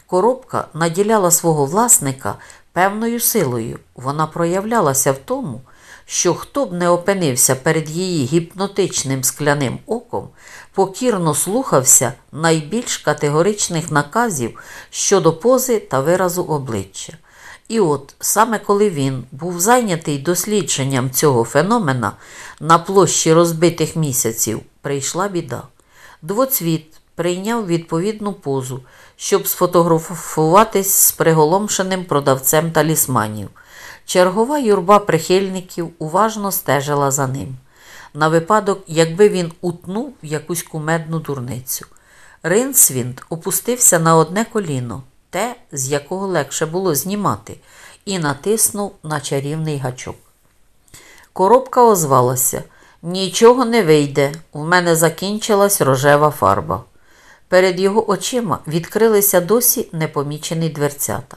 Коробка наділяла свого власника певною силою. Вона проявлялася в тому, що хто б не опинився перед її гіпнотичним скляним оком, покірно слухався найбільш категоричних наказів щодо пози та виразу обличчя. І от саме коли він був зайнятий дослідженням цього феномена на площі розбитих місяців, прийшла біда. Двоцвіт прийняв відповідну позу, щоб сфотографуватись з приголомшеним продавцем талісманів. Чергова юрба прихильників уважно стежила за ним. На випадок, якби він утнув якусь кумедну дурницю. Ринсвінд опустився на одне коліно те, з якого легше було знімати, і натиснув на чарівний гачок. Коробка озвалася нічого не вийде, в мене закінчилась рожева фарба. Перед його очима відкрилися досі непомічені дверцята.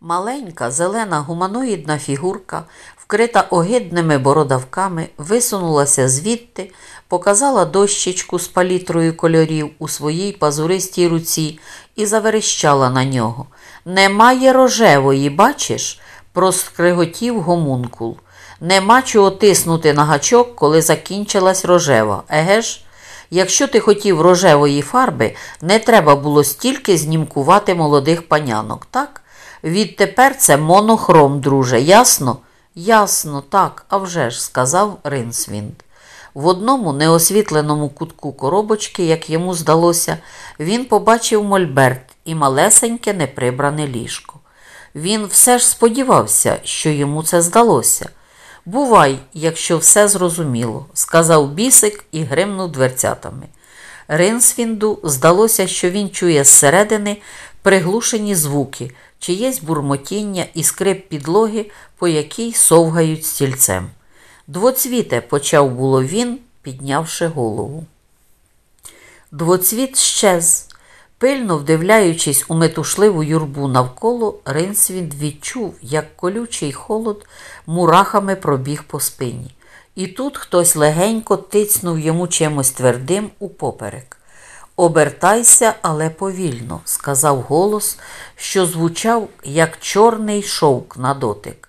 Маленька зелена гуманоїдна фігурка, вкрита огидними бородавками, висунулася звідти, показала дощечку з палітрою кольорів у своїй пазуристій руці і заверещала на нього. Немає рожевої, бачиш? проскриготів гомункул. Нема чого тиснути на гачок, коли закінчилась рожева. Еге ж? Якщо ти хотів рожевої фарби, не треба було стільки знімкувати молодих панянок, так? Відтепер це монохром, друже, ясно? Ясно, так, а вже ж, сказав Ринсвінд. В одному неосвітленому кутку коробочки, як йому здалося, він побачив мольберт і малесеньке неприбране ліжко. Він все ж сподівався, що йому це здалося. Бувай, якщо все зрозуміло, сказав бісик і гримнув дверцятами. Ринсвінду здалося, що він чує зсередини приглушені звуки, чиєсь бурмотіння і скрип підлоги, по якій совгають стільцем. Двоцвіте, почав було він, піднявши голову. Двоцвіт щез. Пильно вдивляючись у метушливу юрбу навколо, Ринсвінд відчув, як колючий холод мурахами пробіг по спині. І тут хтось легенько тицнув йому чимось твердим у поперек. Обертайся, але повільно, сказав голос, що звучав, як чорний шовк на дотик,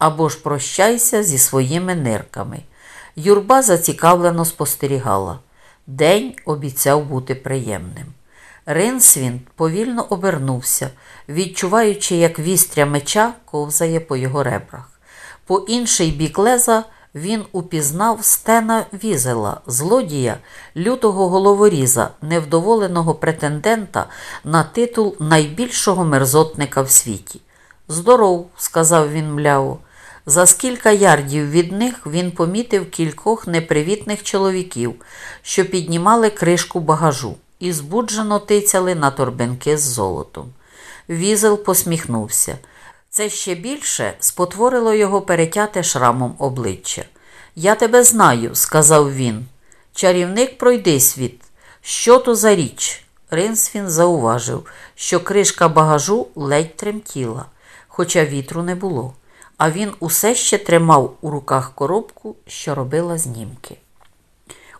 або ж прощайся зі своїми нирками. Юрба зацікавлено спостерігала. День обіцяв бути приємним. Ринсвін повільно обернувся, відчуваючи, як вістря меча ковзає по його ребрах. По інший бік леза він упізнав стена візела, злодія, лютого головоріза, невдоволеного претендента на титул найбільшого мерзотника в світі. Здоров, сказав він мляво. За скілька ярдів від них він помітив кількох непривітних чоловіків, що піднімали кришку багажу і збуджено тицяли на торбинки з золотом. Візел посміхнувся. Це ще більше спотворило його перетяте шрамом обличчя. Я тебе знаю, сказав він. Чарівник-пройдисвіт. Що то за річ? Ринсвінд зауважив, що кришка багажу ледь тремтіла, хоча вітру не було, а він усе ще тримав у руках коробку, що робила знімки.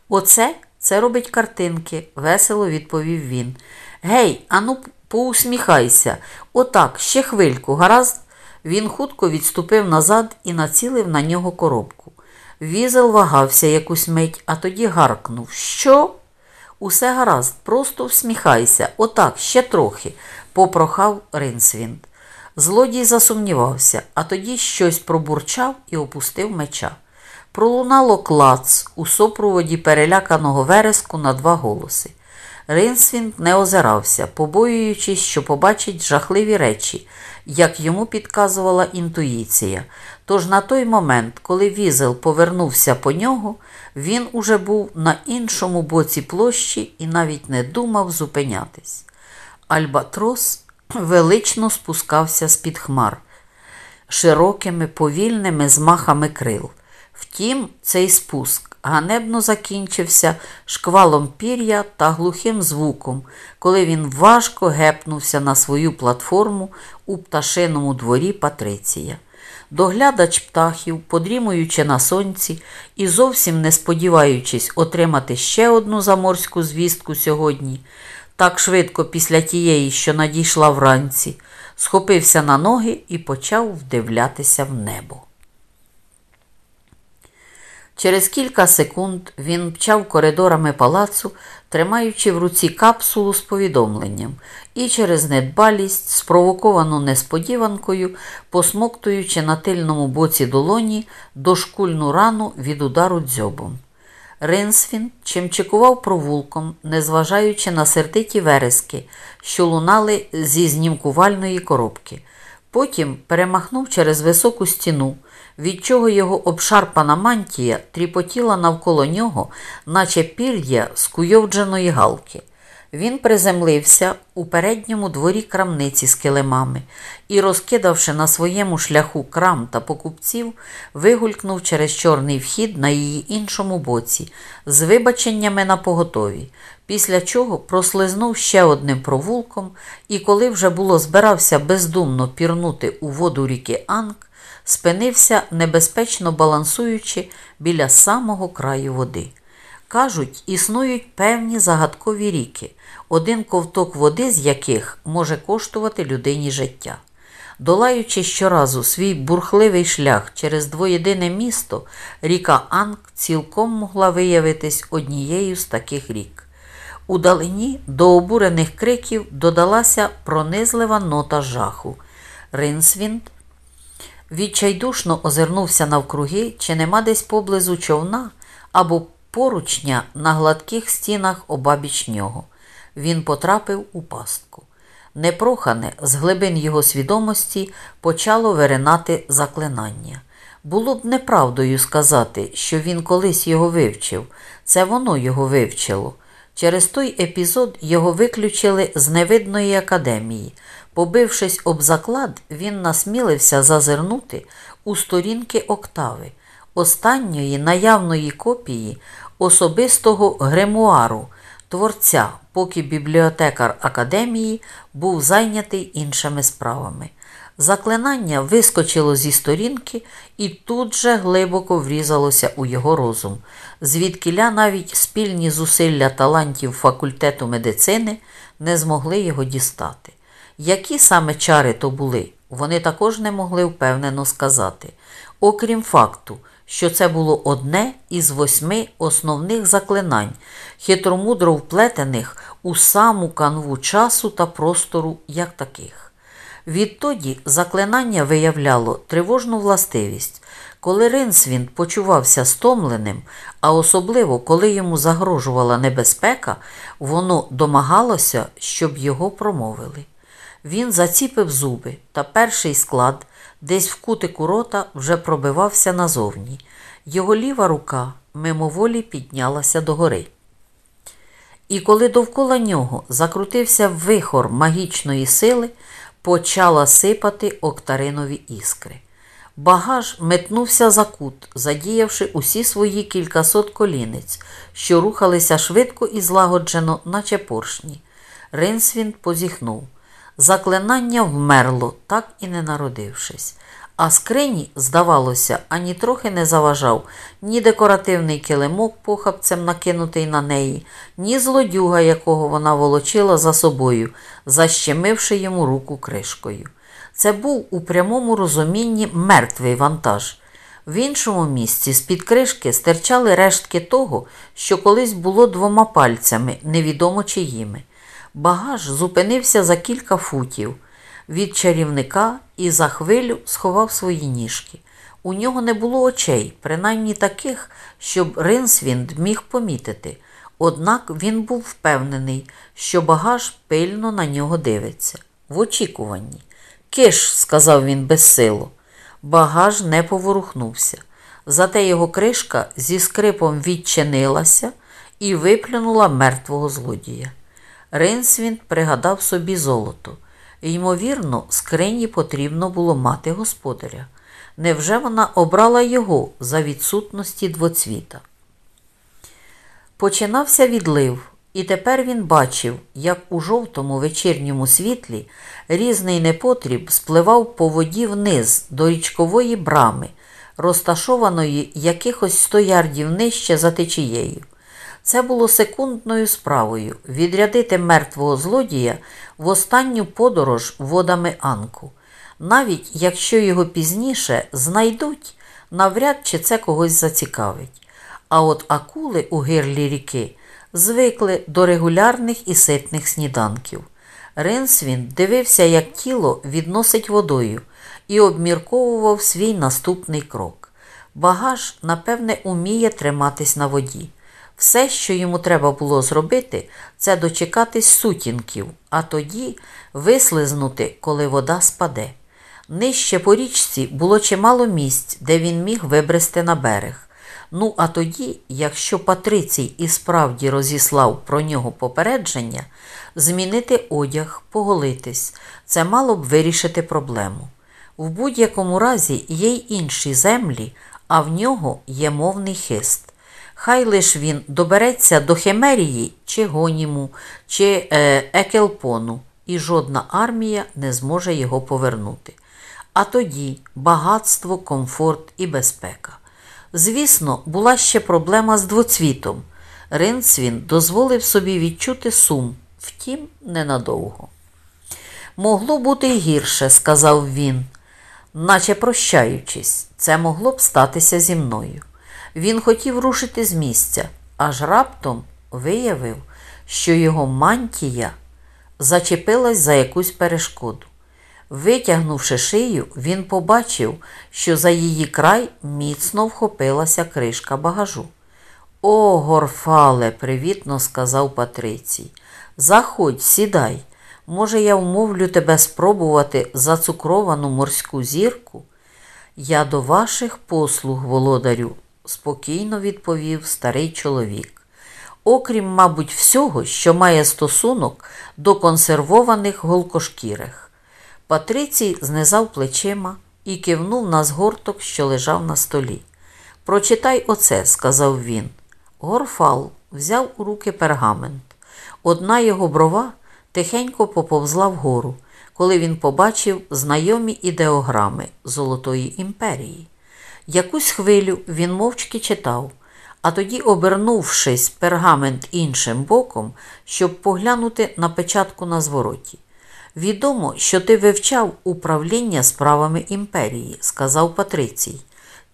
Оце це робить картинки, весело відповів він. Гей, ану, поусміхайся. Отак, ще хвильку, гаразд. Він хутко відступив назад і націлив на нього коробку. Візел вагався якусь мить, а тоді гаркнув. Що? Усе гаразд, просто всміхайся, отак, ще трохи, попрохав Ринсвінд. Злодій засумнівався, а тоді щось пробурчав і опустив меча. Пролунало клац у супроводі переляканого вереску на два голоси. Ринсвінд не озирався, побоюючись, що побачить жахливі речі, як йому підказувала інтуїція. Тож на той момент, коли Візел повернувся по нього, він уже був на іншому боці площі і навіть не думав зупинятись. Альбатрос велично спускався з-під хмар широкими повільними змахами крил. Втім, цей спуск ганебно закінчився шквалом пір'я та глухим звуком, коли він важко гепнувся на свою платформу у пташиному дворі Патриція. Доглядач птахів, подрімуючи на сонці і зовсім не сподіваючись отримати ще одну заморську звістку сьогодні, так швидко після тієї, що надійшла вранці, схопився на ноги і почав вдивлятися в небо. Через кілька секунд він мчав коридорами палацу, тримаючи в руці капсулу з повідомленням, і через недбалість, спровоковану несподіванкою, посмоктуючи на тильному боці долоні дошкульну рану від удару дзьобом. Ринсфін чимчикував провулком, незважаючи на сердиті верески, що лунали зі знімкувальної коробки. Потім перемахнув через високу стіну від чого його обшарпана мантія тріпотіла навколо нього, наче пір'я скуйовдженої галки. Він приземлився у передньому дворі крамниці з килимами і, розкидавши на своєму шляху крам та покупців, вигулькнув через чорний вхід на її іншому боці, з вибаченнями на поготові, після чого прослизнув ще одним провулком і, коли вже було збирався бездумно пірнути у воду ріки Анг, спинився, небезпечно балансуючи біля самого краю води. Кажуть, існують певні загадкові ріки, один ковток води з яких може коштувати людині життя. Долаючи щоразу свій бурхливий шлях через двоєдине місто, ріка Анг цілком могла виявитись однією з таких рік. У далині до обурених криків додалася пронизлива нота жаху. Ринсвінд відчайдушно озирнувся навкруги, чи нема десь поблизу човна або поручня на гладких стінах обабіч нього. Він потрапив у пастку. Непрохане, з глибин його свідомості почало виринати заклинання. Було б неправдою сказати, що він колись його вивчив, це воно його вивчило. Через той епізод його виключили з невидної академії. Побившись об заклад, він насмілився зазирнути у сторінки октави. Останньої наявної копії особистого гримуару, творця, поки бібліотекар академії був зайнятий іншими справами. Заклинання вискочило зі сторінки і тут же глибоко врізалося у його розум, звідкиля навіть спільні зусилля талантів факультету медицини не змогли його дістати. Які саме чари то були, вони також не могли впевнено сказати, окрім факту, що це було одне із восьми основних заклинань, хитромудро вплетених у саму канву часу та простору як таких. Відтоді заклинання виявляло тривожну властивість, коли Ринсвін почувався стомленим, а особливо коли йому загрожувала небезпека, воно домагалося, щоб його промовили. Він заціпив зуби, та перший склад десь в кутику рота вже пробивався назовні. Його ліва рука мимоволі піднялася догори. І коли довкола нього закрутився вихор магічної сили, почала сипати октаринові іскри. Багаж метнувся за кут, задіявши усі свої кількасот колінець, що рухалися швидко і злагоджено, наче поршні. Ринсвін позіхнув. Заклинання вмерло, так і не народившись. А скрині, здавалося, ані трохи не заважав ні декоративний килимок, похапцем накинутий на неї, ні злодюга, якого вона волочила за собою, защемивши йому руку кришкою. Це був у прямому розумінні мертвий вантаж. В іншому місці з-під кришки стирчали рештки того, що колись було двома пальцями, невідомо чиїми. Багаж зупинився за кілька футів від чарівника і за хвилю сховав свої ніжки. У нього не було очей, принаймні таких, щоб Ринсвінд міг помітити. Однак він був впевнений, що багаж пильно на нього дивиться. В очікуванні. Киш, сказав він безсило. Багаж не поворухнувся. Зате його кришка зі скрипом відчинилася і виплюнула мертвого злодія. Ринсвінд пригадав собі золото. Ймовірно, скрині потрібно було мати господаря. Невже вона обрала його за відсутності двоцвіта? Починався відлив, і тепер він бачив, як у жовтому вечірньому світлі різний непотріб спливав по воді вниз до річкової брами, розташованої якихось сто ярдів нижче за течією. Це було секундною справою відрядити мертвого злодія в останню подорож водами Анку. Навіть якщо його пізніше знайдуть, навряд чи це когось зацікавить. А от акули у гирлі ріки звикли до регулярних і ситних сніданків. Ринсвін дивився, як тіло відносить водою, і обмірковував свій наступний крок. Багаж, напевне, уміє триматись на воді. Все, що йому треба було зробити, це дочекатись сутінків, а тоді вислизнути, коли вода спаде. Нижче по річці було чимало місць, де він міг вибрести на берег. Ну, а тоді, якщо Патрицій і справді розіслав про нього попередження, змінити одяг, поголитись, це мало б вирішити проблему. В будь-якому разі є й інші землі, а в нього є мовний хист. Хай лиш він добереться до Хемерії чи Гоніму, чи е, Екелпону, і жодна армія не зможе його повернути. А тоді багатство, комфорт і безпека. Звісно, була ще проблема з двоцвітом. Ринцвін дозволив собі відчути сум, втім, ненадовго. Могло бути й гірше, сказав він, наче прощаючись, це могло б статися зі мною. Він хотів рушити з місця, аж раптом виявив, що його мантія зачепилась за якусь перешкоду. Витягнувши шию, він побачив, що за її край міцно вхопилася кришка багажу. О, горфале, привітно сказав Патрицій. Заходь, сідай. Може, я вмовлю тебе спробувати зацукровану морську зірку? Я до ваших послуг, володарю, спокійно відповів старий чоловік. Окрім, мабуть, всього, що має стосунок до консервованих голкошкірих. Патрицій знизав плечима і кивнув на згорток, що лежав на столі. Прочитай оце, сказав він. Горфал взяв у руки пергамент. Одна його брова тихенько поповзла вгору, коли він побачив знайомі ідеограми Золотої імперії. Якусь хвилю він мовчки читав, а тоді, обернувшись пергамент іншим боком, щоб поглянути на печатку на звороті. Відомо, що ти вивчав управління справами імперії, сказав Патрицій.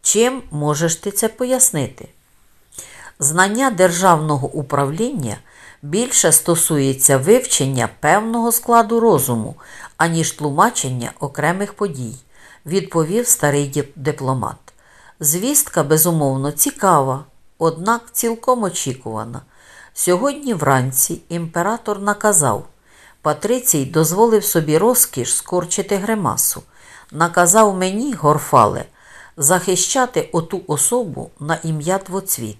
Чим можеш ти це пояснити? Знання державного управління більше стосується вивчення певного складу розуму, аніж тлумачення окремих подій, відповів старий дипломат. Звістка, безумовно, цікава, однак цілком очікувана. Сьогодні вранці імператор наказав. Патрицій дозволив собі розкіш скорчити гримасу. Наказав мені, горфале, захищати оту особу на ім'я Двоцвіт.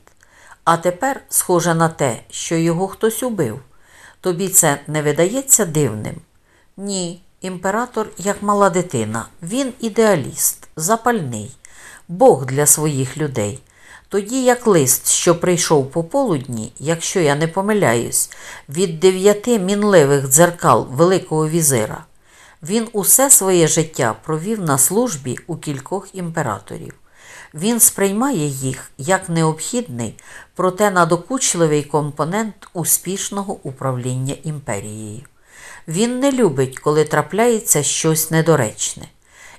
А тепер схоже на те, що його хтось убив. Тобі це не видається дивним? Ні, імператор, як мала дитина, він ідеаліст, запальний, Бог для своїх людей. Тоді як лист, що прийшов пополудні, якщо я не помиляюсь, від дев'яти мінливих дзеркал Великого візира, він усе своє життя провів на службі у кількох імператорів. Він сприймає їх як необхідний, проте надокучливий компонент успішного управління імперією. Він не любить, коли трапляється щось недоречне.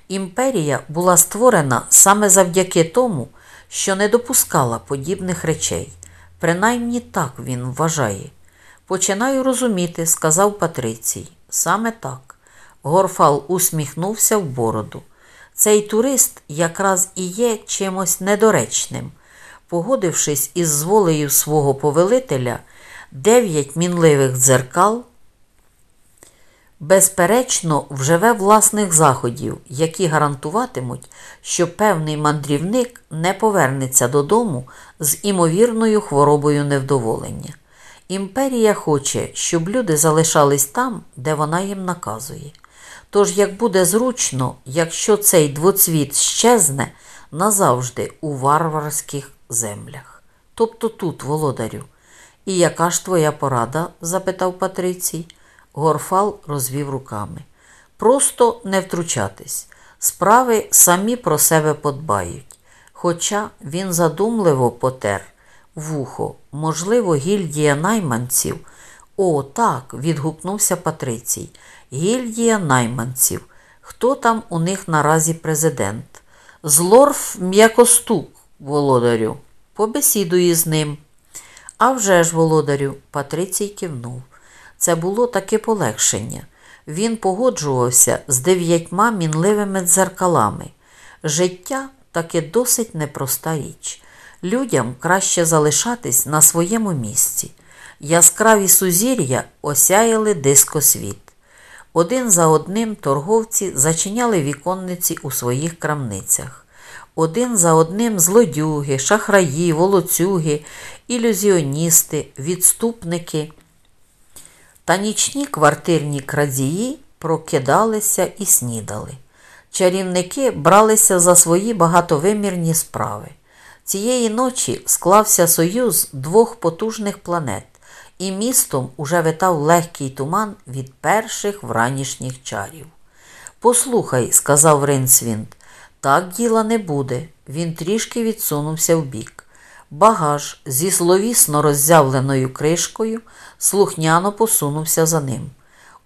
Імперія була створена саме завдяки тому, що не допускала подібних речей. Принаймні так він вважає. Починаю розуміти, сказав Патрицій. Саме так. Горфал усміхнувся в бороду. Цей турист якраз і є чимось недоречним. Погодившись із зволею свого повелителя, дев'ять мінливих дзеркал безперечно, вживе власних заходів, які гарантуватимуть, що певний мандрівник не повернеться додому з імовірною хворобою невдоволення. Імперія хоче, щоб люди залишались там, де вона їм наказує. Тож, як буде зручно, якщо цей двоцвіт щезне назавжди у варварських землях. Тобто тут, володарю. І яка ж твоя порада? запитав Патрицій. Горфал розвів руками. Просто не втручатись. Справи самі про себе подбають. Хоча він задумливо потер вухо, можливо, гільдія найманців. О, так, відгукнувся Патрицій. Гільдія найманців. Хто там у них наразі президент? Злорф м'якостук, володарю. Побесідуй з ним. «А вже ж, володарю, Патрицій кивнув. Це було таке полегшення. Він погоджувався з дев'ятьма мінливими дзеркалами. Життя таки досить непроста річ. Людям краще залишатись на своєму місці. Яскраві сузір'я осяяли дискосвіт. Один за одним торговці зачиняли віконниці у своїх крамницях. Один за одним злодюги, шахраї, волоцюги, ілюзіоністи, відступники та нічні квартирні крадії прокидалися і снідали. Чарівники бралися за свої багатовимірні справи. Цієї ночі склався союз двох потужних планет, і містом уже витав легкий туман від перших вранішніх чарів. Послухай, сказав Ринсвінд, так діла не буде. Він трішки відсунувся вбік. Багаж зі словісно роззявленою кришкою слухняно посунувся за ним.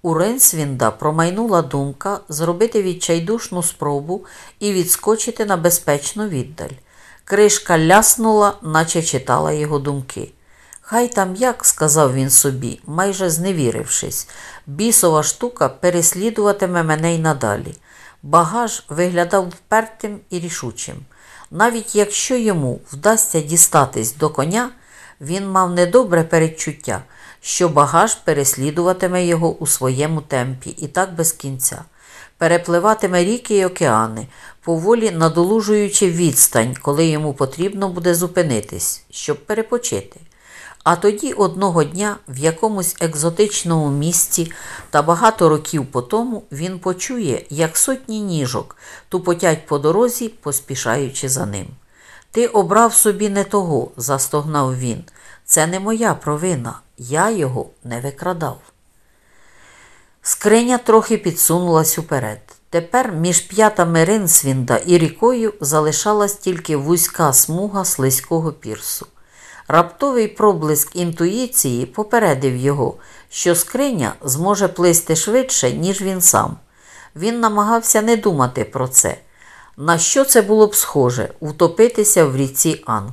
У Ринсвінда промайнула думка зробити відчайдушну спробу і відскочити на безпечну віддаль. Кришка ляснула, наче читала його думки. Хай там як, сказав він собі, майже зневірившись, бісова штука переслідуватиме мене й надалі. Багаж виглядав впертим і рішучим. Навіть якщо йому вдасться дістатись до коня, він мав недобре передчуття, що багаж переслідуватиме його у своєму темпі і так без кінця, перепливатиме ріки й океани, поволі надолужуючи відстань, коли йому потрібно буде зупинитись, щоб перепочити. А тоді одного дня в якомусь екзотичному місці та багато років по тому він почує, як сотні ніжок тупотять по дорозі, поспішаючи за ним. Ти обрав собі не того, застогнав він. Це не моя провина. Я його не викрадав. Скриня трохи підсунулась уперед. Тепер між п'ятами Ринсвінда і рікою залишалась тільки вузька смуга слизького пірсу. Раптовий проблиск інтуїції попередив його, що скриня зможе плисти швидше, ніж він сам. Він намагався не думати про це. На що це було б схоже утопитися в ріці Анг?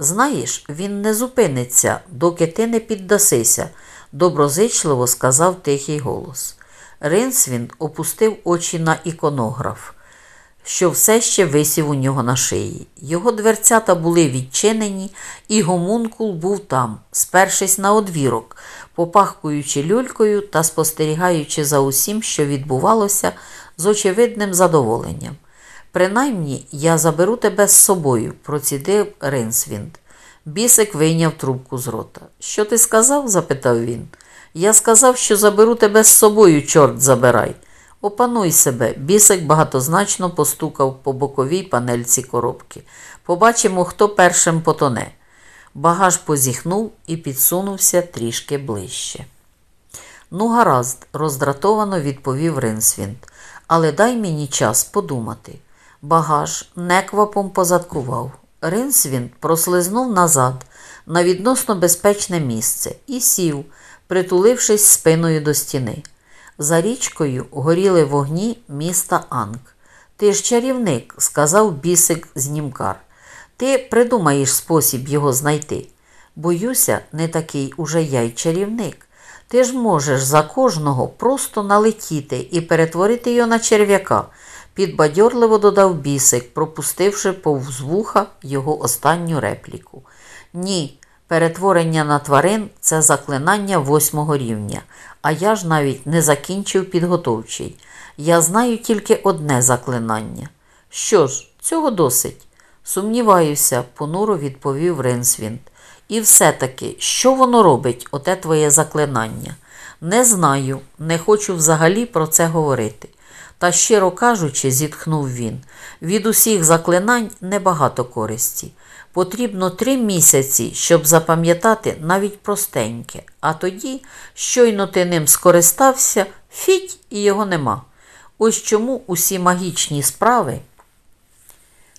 Знаєш, він не зупиниться, доки ти не піддасися, доброзичливо сказав тихий голос. Ринсвінд опустив очі на іконограф, що все ще висів у нього на шиї. Його дверцята були відчинені, і гомункул був там, спершись на одвірок, попахкуючи люлькою та спостерігаючи за усім, що відбувалося, з очевидним задоволенням. Принаймні, я заберу тебе з собою, процідив Ринсвінд. Бісик вийняв трубку з рота. Що ти сказав? запитав він. Я сказав, що заберу тебе з собою, чорт забирай. Опануй себе, бісик багатозначно постукав по боковій панельці коробки. Побачимо, хто першим потоне. Багаж позіхнув і підсунувся трішки ближче. Ну, гаразд, роздратовано відповів Ринсвінд, але дай мені час подумати. Багаж неквапом позадкував. Ринсвінд прослизнув назад на відносно безпечне місце і сів, притулившись спиною до стіни. За річкою горіли вогні міста Анг. Ти ж чарівник, сказав бісик знімкар. Ти придумаєш спосіб його знайти. Боюся, не такий уже я й чарівник. Ти ж можеш за кожного просто налетіти і перетворити його на черв'яка, підбадьорливо додав бісик, пропустивши повз вуха його останню репліку. Ні, перетворення на тварин це заклинання восьмого рівня, а я ж навіть не закінчив підготовчий. Я знаю тільки одне заклинання. Що ж, цього досить. Сумніваюся, понуро відповів Ренсвінд. І все-таки, що воно робить, оте твоє заклинання? Не знаю, не хочу взагалі про це говорити. Та, щиро кажучи, зітхнув він, від усіх заклинань небагато користі. Потрібно три місяці, щоб запам'ятати навіть простеньке, а тоді, щойно ти ним скористався, фіть і його нема. Ось чому усі магічні справи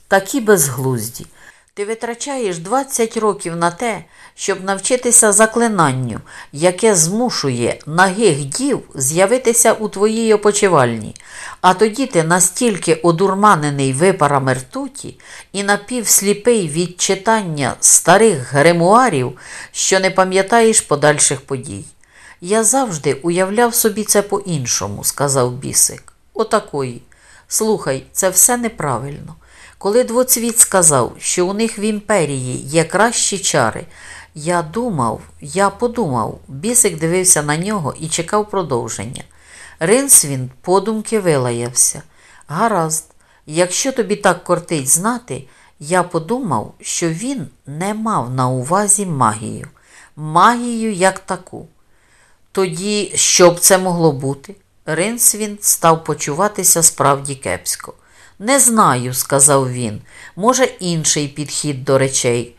такі безглузді. Ти витрачаєш 20 років на те, щоб навчитися заклинанню, яке змушує нагих дів з'явитися у твоїй опочивальні, а тоді ти настільки одурманений випарами ртуті і напівсліпий від читання старих гримуарів, що не пам'ятаєш подальших подій. Я завжди уявляв собі це по-іншому, сказав бісик. Отакої. Слухай, це все неправильно. Коли двоцвіт сказав, що у них в імперії є кращі чари, я думав, я подумав, бісик дивився на нього і чекав продовження. Ринсвін подумки вилаявся. Гаразд, якщо тобі так кортить знати, я подумав, що він не мав на увазі магію, магію як таку. Тоді що б це могло бути? Ринсвін став почуватися справді кепсько. Не знаю, сказав він. Може, інший підхід до речей.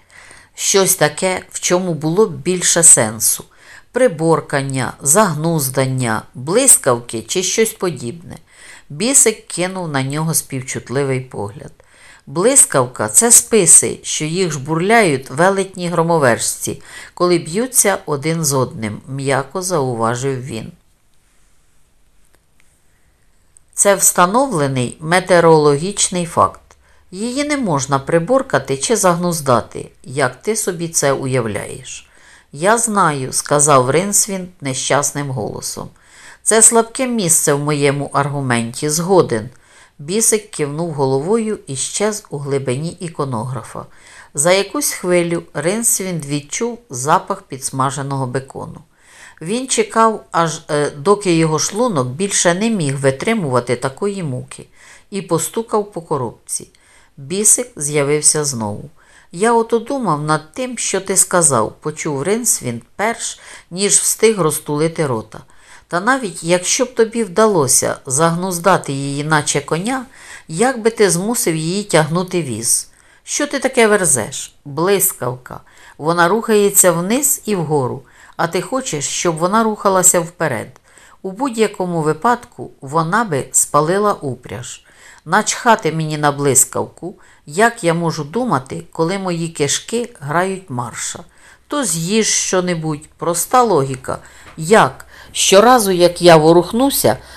Щось таке, в чому було б більше сенсу приборкання, загнуздання, блискавки чи щось подібне. Бісик кинув на нього співчутливий погляд. Блискавка це списи, що їх жбурляють велетні громовержці, коли б'ються один з одним, м'яко зауважив він. Це встановлений метеорологічний факт. Її не можна приборкати чи загнуздати, як ти собі це уявляєш. Я знаю, сказав Ринсвін нещасним голосом. Це слабке місце в моєму аргументі, згоден. Бісик кивнув головою і щез у глибині іконографа. За якусь хвилю Ринсвін відчув запах підсмаженого бекону. Він чекав, аж е, доки його шлунок більше не міг витримувати такої муки, і постукав по коробці. Бісик з'явився знову. Я ото думав над тим, що ти сказав, почув Ринсвін перш, ніж встиг розтулити рота. Та навіть якщо б тобі вдалося загнуздати її, наче коня, як би ти змусив її тягнути віз? Що ти таке верзеш? Блискавка. Вона рухається вниз і вгору, а ти хочеш, щоб вона рухалася вперед. У будь-якому випадку вона би спалила упряж. Начхати мені на блискавку, як я можу думати, коли мої кишки грають марша. То з'їж щонебудь, проста логіка. Як? Щоразу, як я ворухнуся,